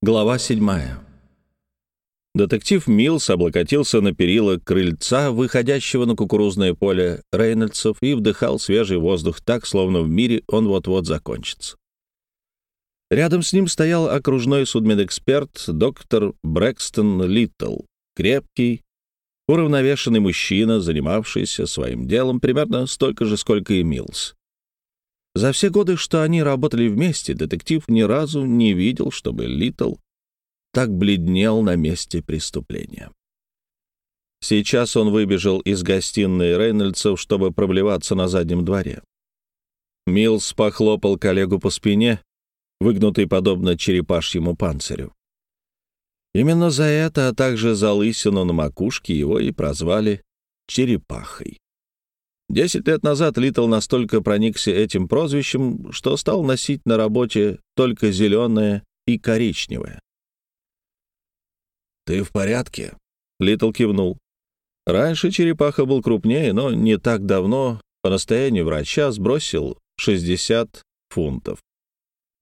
Глава седьмая. Детектив Милс облокотился на перила крыльца, выходящего на кукурузное поле Рейнольдсов, и вдыхал свежий воздух так, словно в мире он вот-вот закончится. Рядом с ним стоял окружной судмедэксперт доктор Брэкстон Литтл, крепкий, уравновешенный мужчина, занимавшийся своим делом примерно столько же, сколько и Милс. За все годы, что они работали вместе, детектив ни разу не видел, чтобы Литл так бледнел на месте преступления. Сейчас он выбежал из гостиной Рейнольдсов, чтобы проблеваться на заднем дворе. Милс похлопал коллегу по спине, выгнутый подобно черепашьему панцирю. Именно за это, а также за лысину на макушке его и прозвали «черепахой». Десять лет назад Литл настолько проникся этим прозвищем, что стал носить на работе только зеленое и коричневое. «Ты в порядке?» — Литл кивнул. Раньше черепаха был крупнее, но не так давно по настоянию врача сбросил 60 фунтов.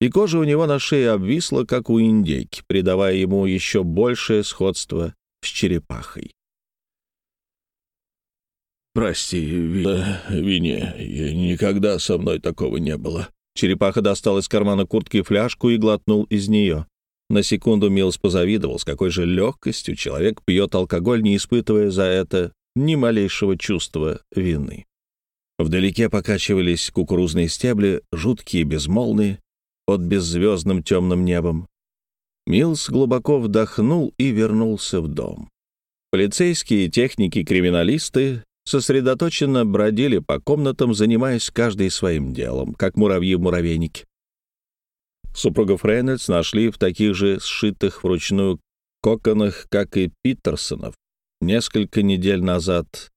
И кожа у него на шее обвисла, как у индейки, придавая ему еще большее сходство с черепахой. «Прости, ви... Вине, никогда со мной такого не было». Черепаха достал из кармана куртки фляжку и глотнул из нее. На секунду Милс позавидовал, с какой же легкостью человек пьет алкоголь, не испытывая за это ни малейшего чувства вины. Вдалеке покачивались кукурузные стебли, жуткие, безмолвные, под беззвездным темным небом. Милс глубоко вдохнул и вернулся в дом. Полицейские техники-криминалисты сосредоточенно бродили по комнатам, занимаясь каждый своим делом, как муравьи в муравейнике. Супругов Рейнольдс нашли в таких же сшитых вручную коконах, как и Питерсонов, несколько недель назад.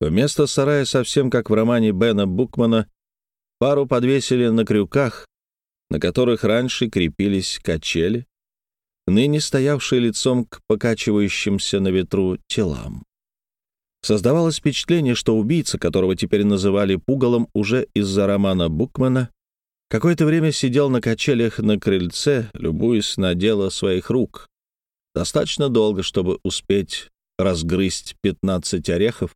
Вместо сарая, совсем как в романе Бена Букмана, пару подвесили на крюках, на которых раньше крепились качели, ныне стоявшие лицом к покачивающимся на ветру телам. Создавалось впечатление, что убийца, которого теперь называли Пугалом уже из-за романа Букмана, какое-то время сидел на качелях на крыльце, любуясь на дело своих рук. Достаточно долго, чтобы успеть разгрызть 15 орехов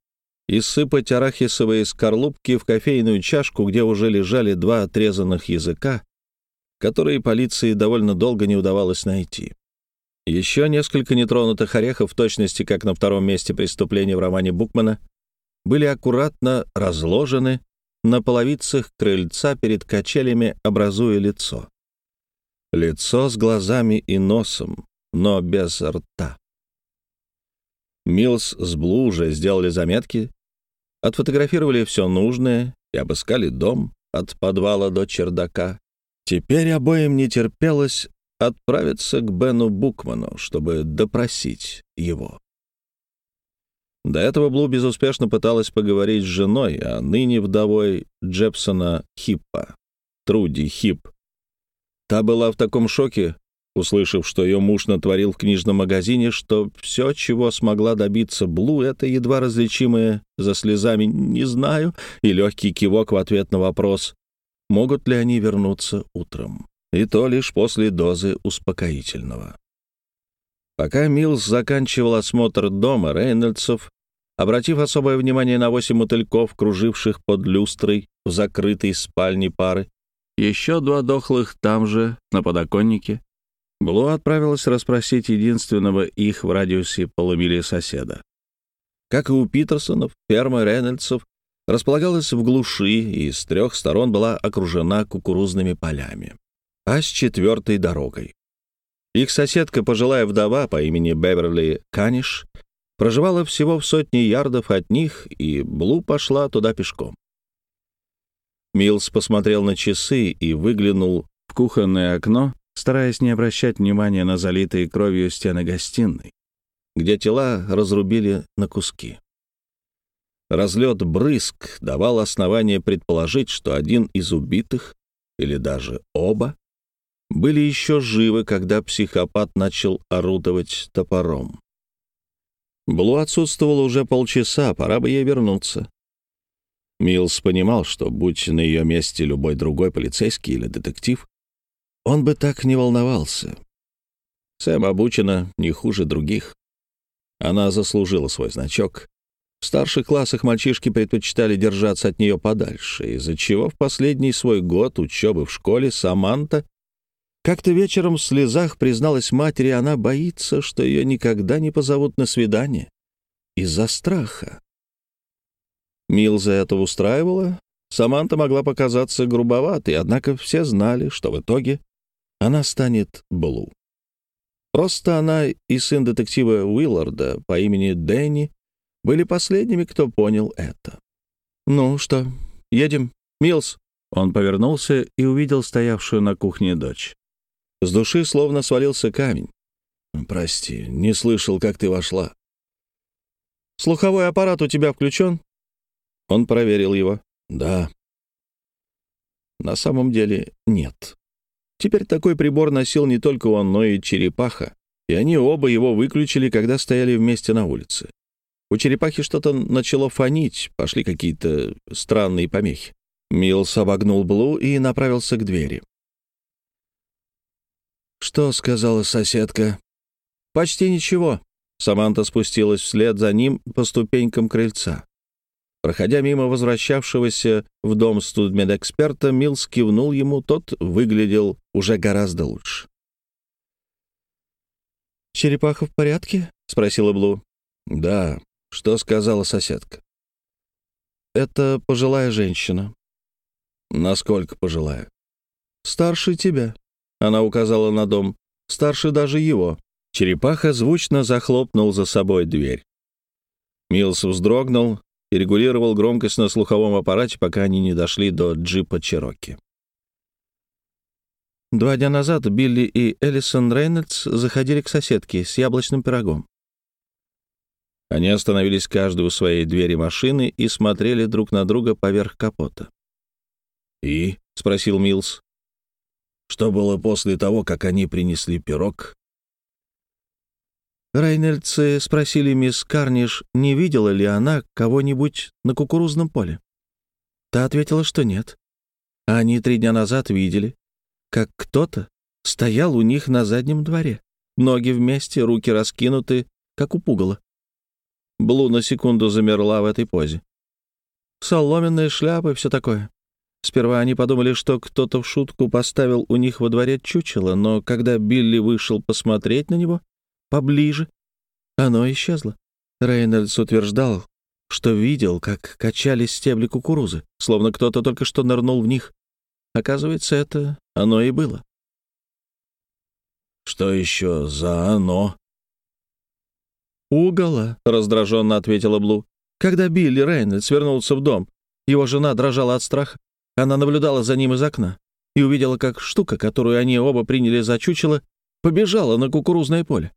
и сыпать арахисовые скорлупки в кофейную чашку, где уже лежали два отрезанных языка, которые полиции довольно долго не удавалось найти. Еще несколько нетронутых орехов, в точности как на втором месте преступления в романе Букмана, были аккуратно разложены на половицах крыльца перед качелями, образуя лицо. Лицо с глазами и носом, но без рта. Милс с Блу уже сделали заметки, отфотографировали все нужное и обыскали дом от подвала до чердака. Теперь обоим не терпелось отправиться к Бену Букману, чтобы допросить его. До этого Блу безуспешно пыталась поговорить с женой, а ныне вдовой Джепсона Хиппа, Труди Хип. Та была в таком шоке, услышав, что ее муж натворил в книжном магазине, что все, чего смогла добиться Блу, это едва различимое за слезами «не знаю» и легкий кивок в ответ на вопрос, могут ли они вернуться утром и то лишь после дозы успокоительного. Пока Милс заканчивал осмотр дома Рейнольдсов, обратив особое внимание на восемь мотыльков, круживших под люстрой в закрытой спальне пары, еще два дохлых там же, на подоконнике, Блу отправилась расспросить единственного их в радиусе полумили соседа. Как и у Питерсонов, ферма Рейнольдсов располагалась в глуши и с трех сторон была окружена кукурузными полями а с четвертой дорогой. Их соседка, пожилая вдова по имени Беверли Каниш, проживала всего в сотне ярдов от них, и Блу пошла туда пешком. Милс посмотрел на часы и выглянул в кухонное окно, стараясь не обращать внимания на залитые кровью стены гостиной, где тела разрубили на куски. Разлет брызг давал основание предположить, что один из убитых, или даже оба, были еще живы, когда психопат начал орудовать топором. Блу отсутствовала уже полчаса, пора бы ей вернуться. Милс понимал, что, будь на ее месте любой другой полицейский или детектив, он бы так не волновался. Сэм обучена не хуже других. Она заслужила свой значок. В старших классах мальчишки предпочитали держаться от нее подальше, из-за чего в последний свой год учебы в школе Саманта как-то вечером в слезах призналась матери, она боится, что ее никогда не позовут на свидание. Из-за страха. Милза это устраивала. Саманта могла показаться грубоватой, однако все знали, что в итоге она станет Блу. Просто она и сын детектива Уилларда по имени Дэнни были последними, кто понял это. «Ну что, едем, Милс?» Он повернулся и увидел стоявшую на кухне дочь. С души словно свалился камень. «Прости, не слышал, как ты вошла». «Слуховой аппарат у тебя включен?» Он проверил его. «Да». На самом деле нет. Теперь такой прибор носил не только он, но и черепаха, и они оба его выключили, когда стояли вместе на улице. У черепахи что-то начало фонить, пошли какие-то странные помехи. Милс обогнул Блу и направился к двери. «Что сказала соседка?» «Почти ничего». Саманта спустилась вслед за ним по ступенькам крыльца. Проходя мимо возвращавшегося в дом студмедэксперта, Милс кивнул ему, тот выглядел уже гораздо лучше. «Черепаха в порядке?» — спросила Блу. «Да. Что сказала соседка?» «Это пожилая женщина». «Насколько пожилая?» «Старше тебя», она указала на дом. Старше даже его. Черепаха звучно захлопнул за собой дверь. Милс вздрогнул и регулировал громкость на слуховом аппарате, пока они не дошли до джипа Чероки. Два дня назад Билли и Элисон Рейнольдс заходили к соседке с яблочным пирогом. Они остановились каждый у своей двери машины и смотрели друг на друга поверх капота. «И?» — спросил Милс. Что было после того, как они принесли пирог? Рейнольдсы спросили мисс Карниш, не видела ли она кого-нибудь на кукурузном поле. Та ответила, что нет. А они три дня назад видели, как кто-то стоял у них на заднем дворе. Ноги вместе, руки раскинуты, как у пугала. Блу на секунду замерла в этой позе. Соломенные шляпы, все такое. Сперва они подумали, что кто-то в шутку поставил у них во дворе чучело, но когда Билли вышел посмотреть на него поближе, оно исчезло. Рейнольдс утверждал, что видел, как качались стебли кукурузы, словно кто-то только что нырнул в них. Оказывается, это оно и было. «Что еще за оно?» «Угола», — раздраженно ответила Блу. Когда Билли Рейнольдс вернулся в дом, его жена дрожала от страха. Она наблюдала за ним из окна и увидела, как штука, которую они оба приняли за чучело, побежала на кукурузное поле.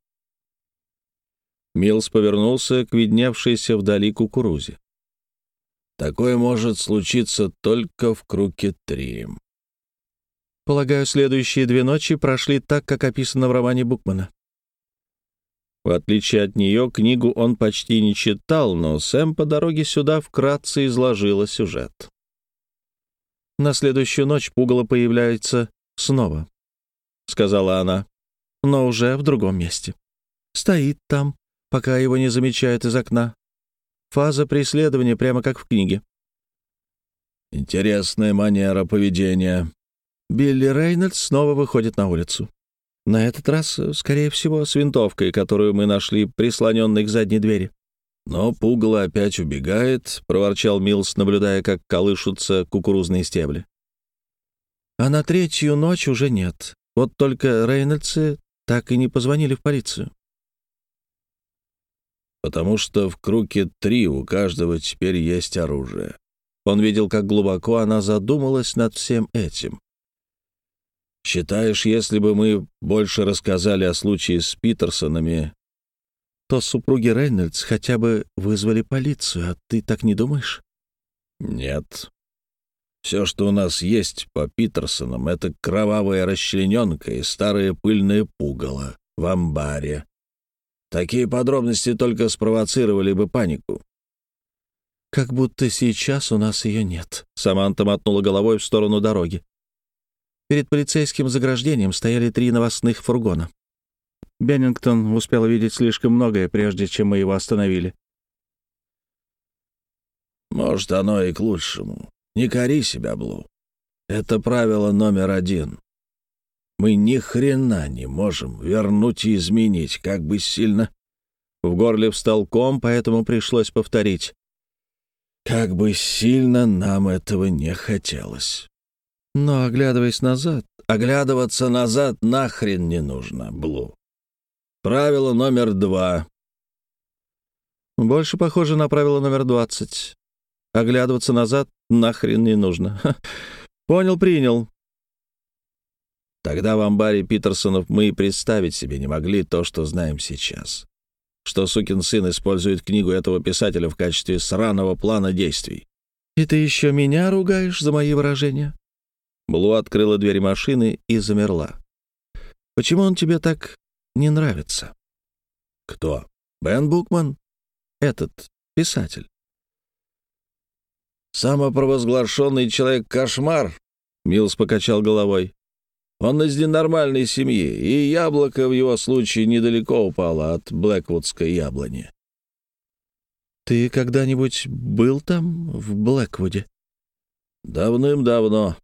Милс повернулся к видневшейся вдали кукурузе. «Такое может случиться только в круге три». Полагаю, следующие две ночи прошли так, как описано в романе Букмана. В отличие от нее, книгу он почти не читал, но Сэм по дороге сюда вкратце изложила сюжет. На следующую ночь пугало появляется снова, — сказала она, — но уже в другом месте. Стоит там, пока его не замечают из окна. Фаза преследования прямо как в книге. Интересная манера поведения. Билли Рейнольдс снова выходит на улицу. На этот раз, скорее всего, с винтовкой, которую мы нашли прислоненной к задней двери. «Но пугало опять убегает», — проворчал Милс, наблюдая, как колышутся кукурузные стебли. «А на третью ночь уже нет. Вот только Рейнольдсы так и не позвонили в полицию». «Потому что в круге три у каждого теперь есть оружие». Он видел, как глубоко она задумалась над всем этим. «Считаешь, если бы мы больше рассказали о случае с Питерсонами, то супруги Рейнольдс хотя бы вызвали полицию, а ты так не думаешь? Нет. Все, что у нас есть по Питерсонам, это кровавая расчлененка и старое пыльное пугало в амбаре. Такие подробности только спровоцировали бы панику. «Как будто сейчас у нас ее нет», — Саманта мотнула головой в сторону дороги. Перед полицейским заграждением стояли три новостных фургона. Беннингтон успел видеть слишком многое, прежде чем мы его остановили. Может, оно и к лучшему. Не кори себя, Блу. Это правило номер один. Мы ни хрена не можем вернуть и изменить, как бы сильно. В горле встал ком, поэтому пришлось повторить. Как бы сильно нам этого не хотелось. Но, оглядываясь назад, оглядываться назад нахрен не нужно, Блу. Правило номер два. Больше похоже на правило номер двадцать. Оглядываться назад нахрен не нужно. Понял, принял. Тогда в амбаре Питерсонов мы и представить себе не могли то, что знаем сейчас. Что сукин сын использует книгу этого писателя в качестве сраного плана действий. «И ты еще меня ругаешь за мои выражения?» Блу открыла дверь машины и замерла. «Почему он тебе так не нравится?» «Кто? Бен Букман?» «Этот писатель». «Самопровозглашенный человек-кошмар?» Милс покачал головой. «Он из ненормальной семьи, и яблоко в его случае недалеко упало от Блэквудской яблони». «Ты когда-нибудь был там, в Блэквуде?» «Давным-давно».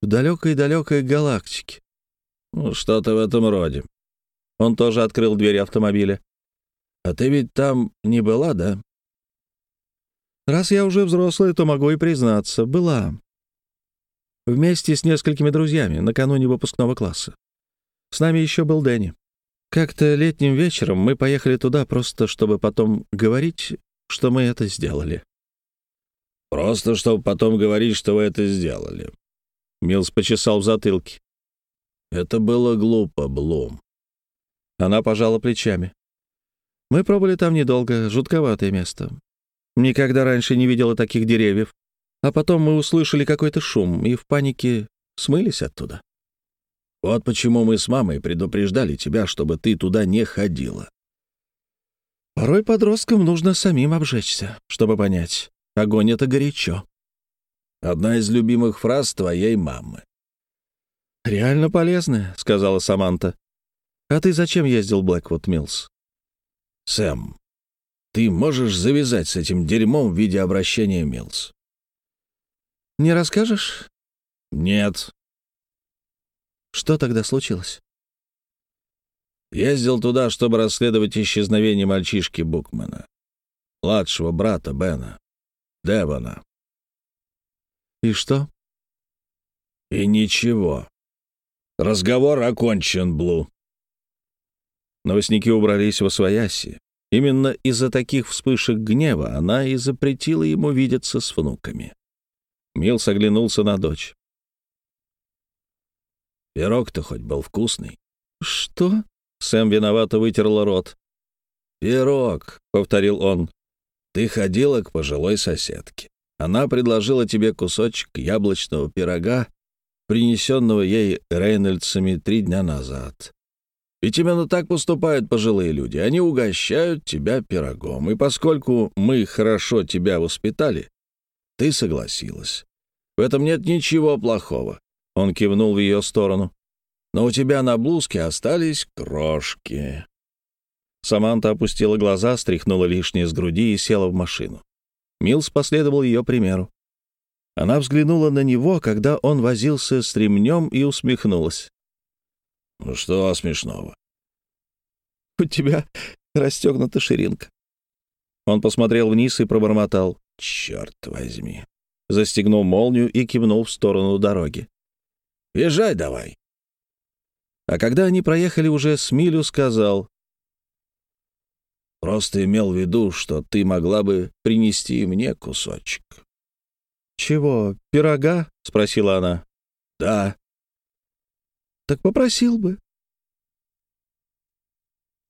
«В далекой-далекой галактике?» «Ну, что-то в этом роде». Он тоже открыл дверь автомобиля. «А ты ведь там не была, да?» Раз я уже взрослая, то могу и признаться, была. Вместе с несколькими друзьями, накануне выпускного класса. С нами еще был Дэнни. Как-то летним вечером мы поехали туда просто, чтобы потом говорить, что мы это сделали. «Просто, чтобы потом говорить, что вы это сделали». Милс почесал в затылке. «Это было глупо, Блум». Она пожала плечами. Мы пробыли там недолго, жутковатое место. Никогда раньше не видела таких деревьев. А потом мы услышали какой-то шум и в панике смылись оттуда. Вот почему мы с мамой предупреждали тебя, чтобы ты туда не ходила. Порой подросткам нужно самим обжечься, чтобы понять. Огонь — это горячо. Одна из любимых фраз твоей мамы. «Реально полезная», — сказала Саманта. «А ты зачем ездил Блэквуд Милс?» «Сэм, ты можешь завязать с этим дерьмом в виде обращения Милс?» «Не расскажешь?» «Нет». «Что тогда случилось?» Ездил туда, чтобы расследовать исчезновение мальчишки Букмана, младшего брата Бена, Девона. «И что?» «И ничего. Разговор окончен, Блу». Новостники убрались во свояси. Именно из-за таких вспышек гнева она и запретила ему видеться с внуками. Милс оглянулся на дочь. «Пирог-то хоть был вкусный». «Что?» — Сэм виновато вытерла рот. «Пирог», — повторил он. «Ты ходила к пожилой соседке. Она предложила тебе кусочек яблочного пирога, принесенного ей Рейнольдсами три дня назад. Ведь именно так поступают пожилые люди. Они угощают тебя пирогом. И поскольку мы хорошо тебя воспитали, ты согласилась. В этом нет ничего плохого. Он кивнул в ее сторону. Но у тебя на блузке остались крошки. Саманта опустила глаза, стряхнула лишнее с груди и села в машину. Милс последовал ее примеру. Она взглянула на него, когда он возился с ремнем, и усмехнулась. Ну что смешного? У тебя расстегнута ширинка. Он посмотрел вниз и пробормотал. Черт возьми. Застегнул молнию и кивнул в сторону дороги. Езжай давай. А когда они проехали уже с милю, сказал. Просто имел в виду, что ты могла бы принести мне кусочек. «Чего, пирога?» — спросила она. «Да». «Так попросил бы».